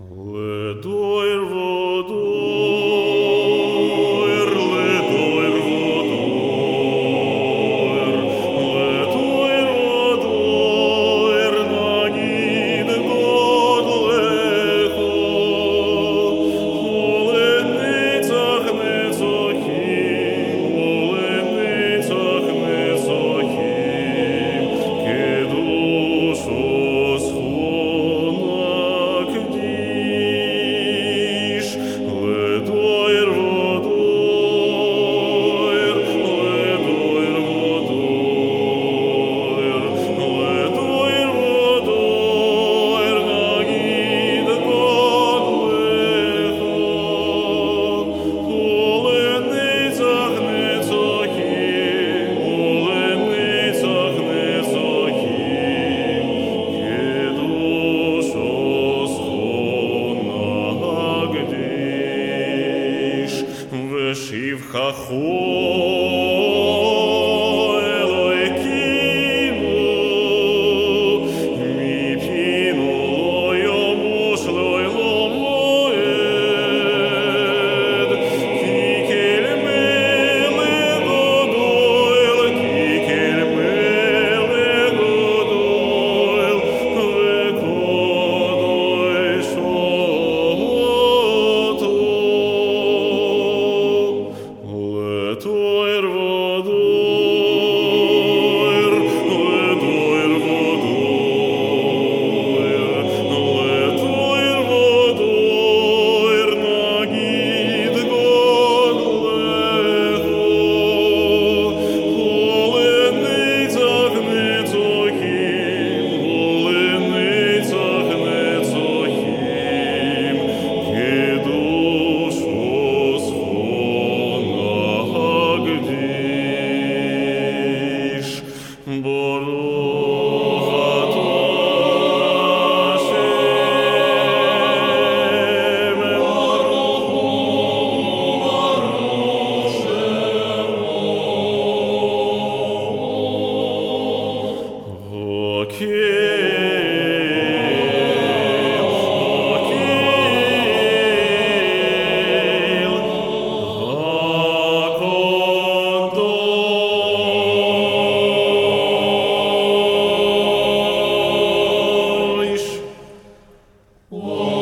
Live. Cajón. Водойр, Whoa.